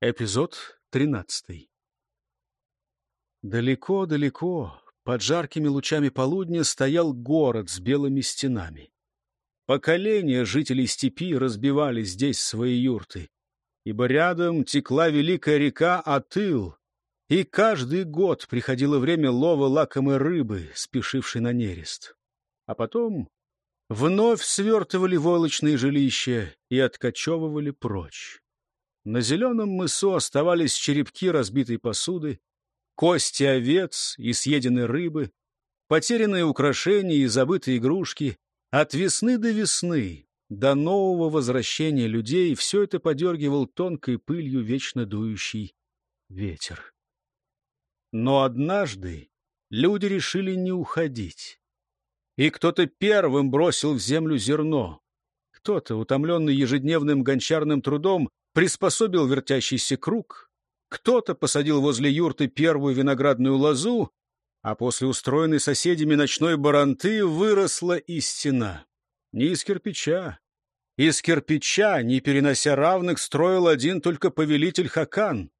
Эпизод тринадцатый. Далеко-далеко, под жаркими лучами полудня, стоял город с белыми стенами. Поколения жителей степи разбивали здесь свои юрты, ибо рядом текла великая река Атыл, и каждый год приходило время лова лакомой рыбы, спешившей на нерест. А потом вновь свертывали войлочные жилища и откачевывали прочь. На зеленом мысу оставались черепки разбитой посуды, кости овец и съеденной рыбы, потерянные украшения и забытые игрушки. От весны до весны, до нового возвращения людей, все это подергивал тонкой пылью вечно дующий ветер. Но однажды люди решили не уходить. И кто-то первым бросил в землю зерно. Кто-то, утомленный ежедневным гончарным трудом, приспособил вертящийся круг, кто-то посадил возле юрты первую виноградную лозу, а после устроенной соседями ночной баранты выросла и стена. Не из кирпича. Из кирпича, не перенося равных, строил один только повелитель Хакан.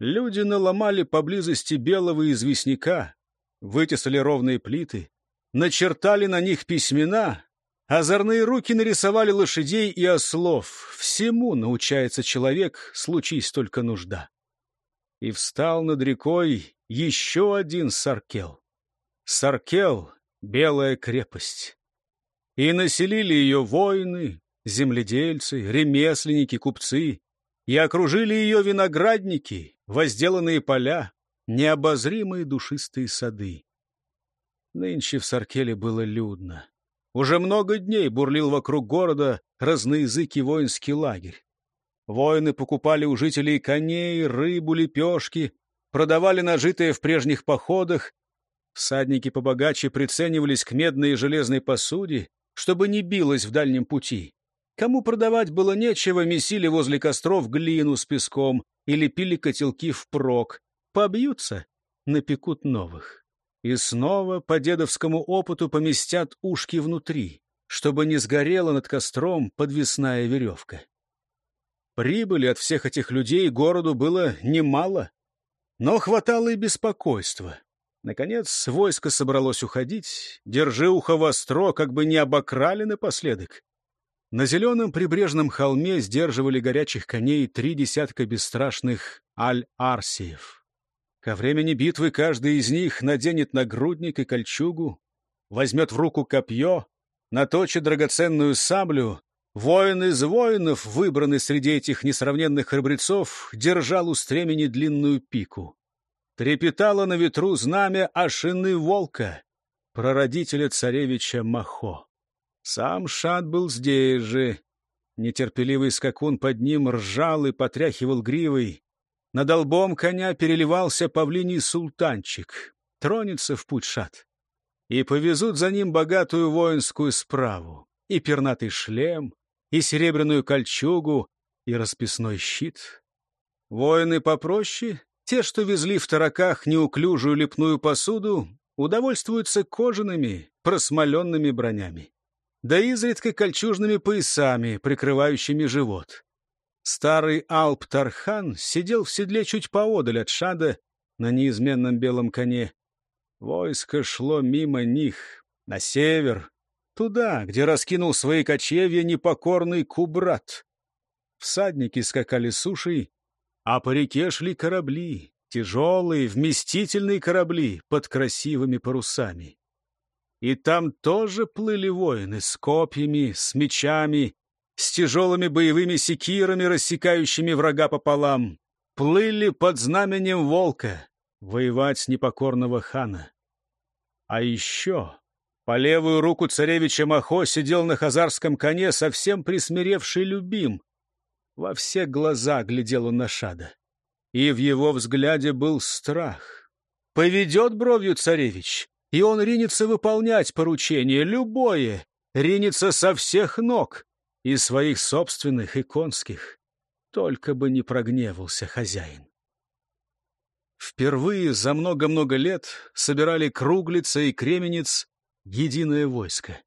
Люди наломали поблизости белого известняка, вытесали ровные плиты, начертали на них письмена, Озорные руки нарисовали лошадей и ослов. Всему научается человек, случись только нужда. И встал над рекой еще один Саркел. Саркел — белая крепость. И населили ее воины, земледельцы, ремесленники, купцы, и окружили ее виноградники, возделанные поля, необозримые душистые сады. Нынче в Саркеле было людно. Уже много дней бурлил вокруг города разноязыкий воинский лагерь. Воины покупали у жителей коней, рыбу, лепешки, продавали нажитые в прежних походах. Всадники побогаче приценивались к медной и железной посуде, чтобы не билось в дальнем пути. Кому продавать было нечего, месили возле костров глину с песком или пили котелки впрок. Побьются, напекут новых. И снова по дедовскому опыту поместят ушки внутри, чтобы не сгорела над костром подвесная веревка. Прибыли от всех этих людей городу было немало, но хватало и беспокойства. Наконец войско собралось уходить. Держи ухо востро, как бы не обокрали напоследок. На зеленом прибрежном холме сдерживали горячих коней три десятка бесстрашных аль-арсиев. Ко времени битвы каждый из них наденет нагрудник и кольчугу, возьмет в руку копье, наточит драгоценную саблю. Воин из воинов, выбранный среди этих несравненных храбрецов, держал у стремени длинную пику. Трепетало на ветру знамя Ашины Волка, прародителя царевича Махо. Сам Шат был здесь же. Нетерпеливый скакун под ним ржал и потряхивал гривой. Над долбом коня переливался павлиний султанчик. Тронется в путь шат. И повезут за ним богатую воинскую справу. И пернатый шлем, и серебряную кольчугу, и расписной щит. Воины попроще, те, что везли в тараках неуклюжую лепную посуду, удовольствуются кожаными, просмоленными бронями. Да изредка кольчужными поясами, прикрывающими живот. Старый Алп-Тархан сидел в седле чуть поодаль от Шада на неизменном белом коне. Войско шло мимо них, на север, туда, где раскинул свои кочевья непокорный Кубрат. Всадники скакали сушей, а по реке шли корабли, тяжелые, вместительные корабли под красивыми парусами. И там тоже плыли воины с копьями, с мечами с тяжелыми боевыми секирами, рассекающими врага пополам, плыли под знаменем волка воевать с непокорного хана. А еще по левую руку царевича Махо сидел на хазарском коне совсем присмиревший любим. Во все глаза глядел он на Шада. И в его взгляде был страх. Поведет бровью царевич, и он ринется выполнять поручение, любое, ринется со всех ног и своих собственных, и конских. Только бы не прогневался хозяин. Впервые за много-много лет собирали круглица и кременец единое войско.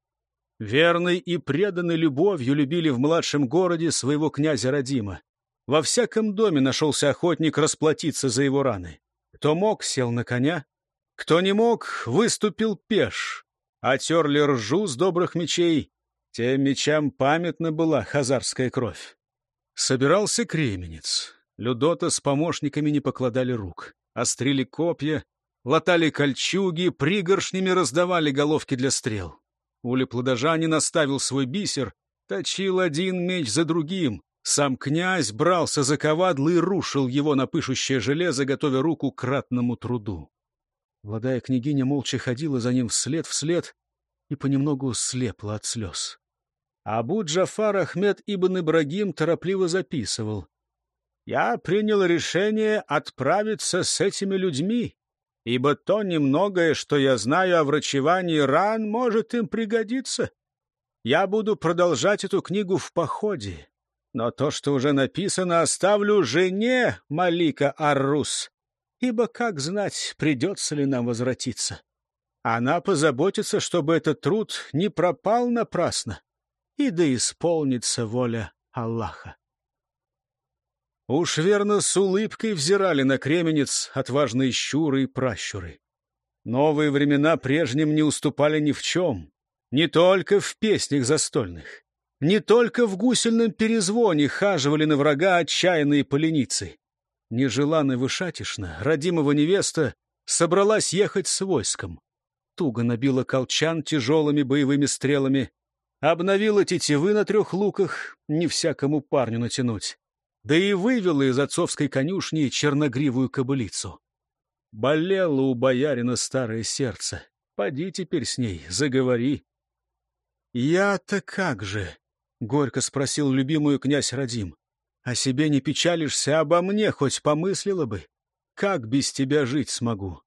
Верный и преданный любовью любили в младшем городе своего князя Родима. Во всяком доме нашелся охотник расплатиться за его раны. Кто мог, сел на коня. Кто не мог, выступил пеш. Отерли ржу с добрых мечей. Тем мечам памятна была хазарская кровь. Собирался кременец. Людота с помощниками не покладали рук. Острили копья, латали кольчуги, пригоршнями раздавали головки для стрел. Ули Плодожанин наставил свой бисер, точил один меч за другим. Сам князь брался за ковадло и рушил его на пышущее железо, готовя руку к ратному труду. Молодая княгиня молча ходила за ним вслед вслед и понемногу слепла от слез. Абу Джафар Ахмед Ибн Ибрагим торопливо записывал. «Я принял решение отправиться с этими людьми, ибо то немногое, что я знаю о врачевании ран, может им пригодиться. Я буду продолжать эту книгу в походе, но то, что уже написано, оставлю жене Малика Аррус, ибо, как знать, придется ли нам возвратиться. Она позаботится, чтобы этот труд не пропал напрасно, и да исполнится воля Аллаха. Уж верно с улыбкой взирали на кременец отважные щуры и пращуры. Новые времена прежним не уступали ни в чем, не только в песнях застольных. Не только в гусельном перезвоне хаживали на врага отчаянные поленицы. Нежеланная вышатишна, родимого невеста, собралась ехать с войском. Туго набила колчан тяжелыми боевыми стрелами, обновила тетивы на трех луках, не всякому парню натянуть, да и вывела из отцовской конюшни черногривую кобылицу. Болело у боярина старое сердце. Поди теперь с ней, заговори. Я-то как же? — горько спросил любимую князь Радим. «О себе не печалишься, обо мне хоть помыслила бы. Как без тебя жить смогу?»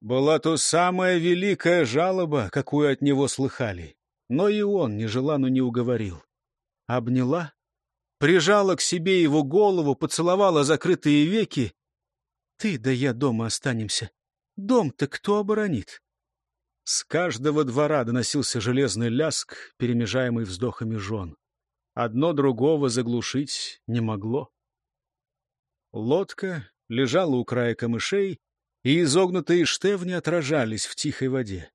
Была то самая великая жалоба, какую от него слыхали. Но и он нежеланно не уговорил. Обняла, прижала к себе его голову, поцеловала закрытые веки. «Ты да я дома останемся. Дом-то кто оборонит?» С каждого двора доносился железный ляск, перемежаемый вздохами жен. Одно другого заглушить не могло. Лодка лежала у края камышей, и изогнутые штевни отражались в тихой воде.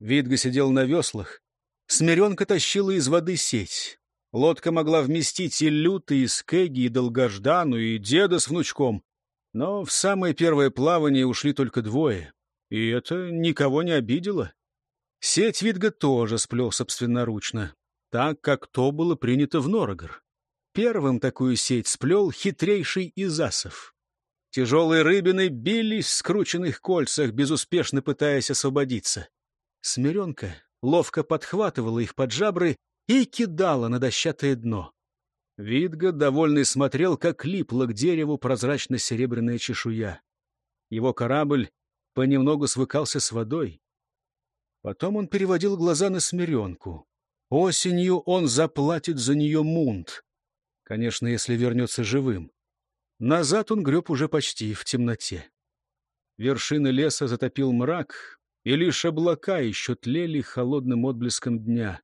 Видга сидел на веслах. Смиренка тащила из воды сеть. Лодка могла вместить и Люта, и Скеги, и Долгождану, и деда с внучком. Но в самое первое плавание ушли только двое. И это никого не обидело. Сеть Витга тоже сплел собственноручно, так как то было принято в Норогор. Первым такую сеть сплел хитрейший из асов. Тяжелые рыбины бились в скрученных кольцах, безуспешно пытаясь освободиться. Смиренка ловко подхватывала их под жабры и кидала на дощатое дно. Видга, довольный, смотрел, как липла к дереву прозрачно-серебряная чешуя. Его корабль понемногу свыкался с водой. Потом он переводил глаза на Смиренку. Осенью он заплатит за нее мунт. Конечно, если вернется живым. Назад он греб уже почти в темноте. Вершины леса затопил мрак, и лишь облака еще тлели холодным отблеском дня.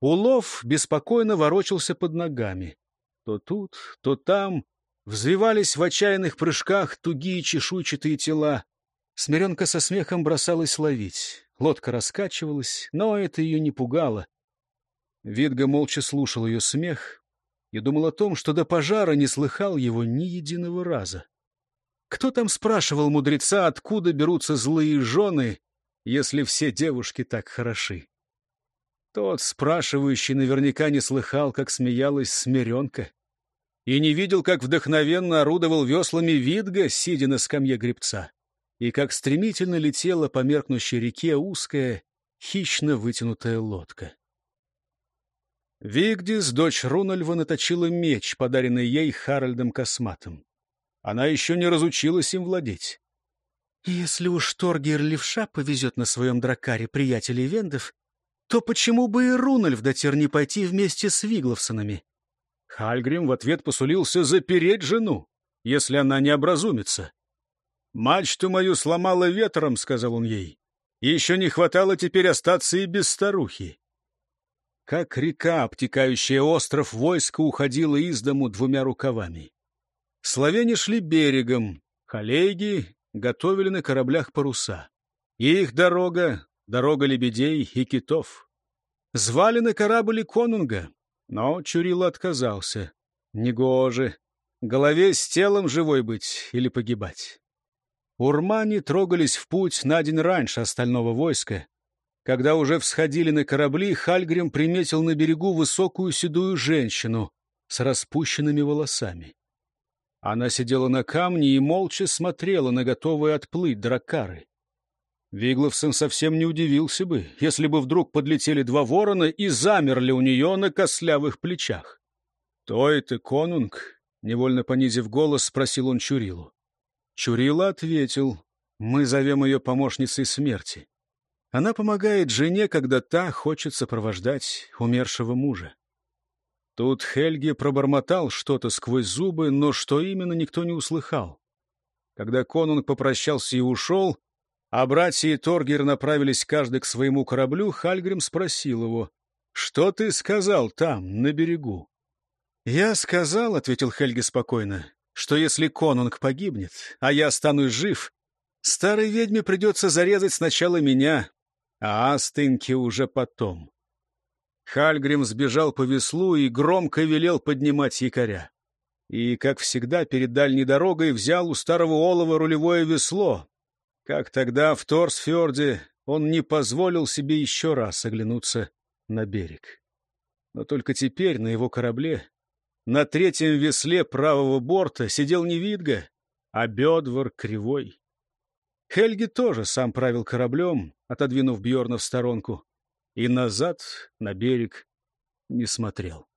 Улов беспокойно ворочался под ногами. То тут, то там взвивались в отчаянных прыжках тугие чешуйчатые тела. Смиренка со смехом бросалась ловить. Лодка раскачивалась, но это ее не пугало. Видга молча слушал ее смех и думал о том, что до пожара не слыхал его ни единого раза. Кто там спрашивал мудреца, откуда берутся злые жены, если все девушки так хороши? Тот, спрашивающий, наверняка не слыхал, как смеялась Смиренка, и не видел, как вдохновенно орудовал веслами Видга, сидя на скамье гребца и как стремительно летела по меркнущей реке узкая, хищно вытянутая лодка. Вигдис, дочь Рунальва, наточила меч, подаренный ей Харальдом Косматом. Она еще не разучилась им владеть. «Если уж Торгер Левша повезет на своем дракаре приятелей Вендов, то почему бы и Рунальв дотер не пойти вместе с Вигловсонами?» Хальгрим в ответ посулился запереть жену, если она не образумится. «Мачту мою сломала ветром», — сказал он ей. «Еще не хватало теперь остаться и без старухи». как река, обтекающая остров, войско уходило из дому двумя рукавами. Славяне шли берегом, халейги готовили на кораблях паруса. Их дорога — дорога лебедей и китов. Звали на корабль конунга, но Чурила отказался. Негоже. Голове с телом живой быть или погибать. Урмане трогались в путь на день раньше остального войска. Когда уже всходили на корабли, Хальгрим приметил на берегу высокую седую женщину с распущенными волосами. Она сидела на камне и молча смотрела на готовые отплыть дракары. Вигловсон совсем не удивился бы, если бы вдруг подлетели два ворона и замерли у нее на кослявых плечах. — То это конунг? — невольно понизив голос, спросил он Чурилу. Чурила ответил, — мы зовем ее помощницей смерти. Она помогает жене, когда та хочет сопровождать умершего мужа. Тут Хельги пробормотал что-то сквозь зубы, но что именно, никто не услыхал. Когда конунг попрощался и ушел, а братья и Торгер направились каждый к своему кораблю, Хальгрим спросил его, «Что ты сказал там, на берегу?» «Я сказал», — ответил Хельги спокойно, «что если конунг погибнет, а я останусь жив, старой ведьме придется зарезать сначала меня, а Астынке уже потом». Хальгрим сбежал по веслу и громко велел поднимать якоря. И, как всегда, перед дальней дорогой взял у старого олова рулевое весло, как тогда в Торсфьорде он не позволил себе еще раз оглянуться на берег. Но только теперь на его корабле, на третьем весле правого борта, сидел не Видга, а Бедвар Кривой. Хельги тоже сам правил кораблем, отодвинув Бьорна в сторонку, и назад, на берег, не смотрел.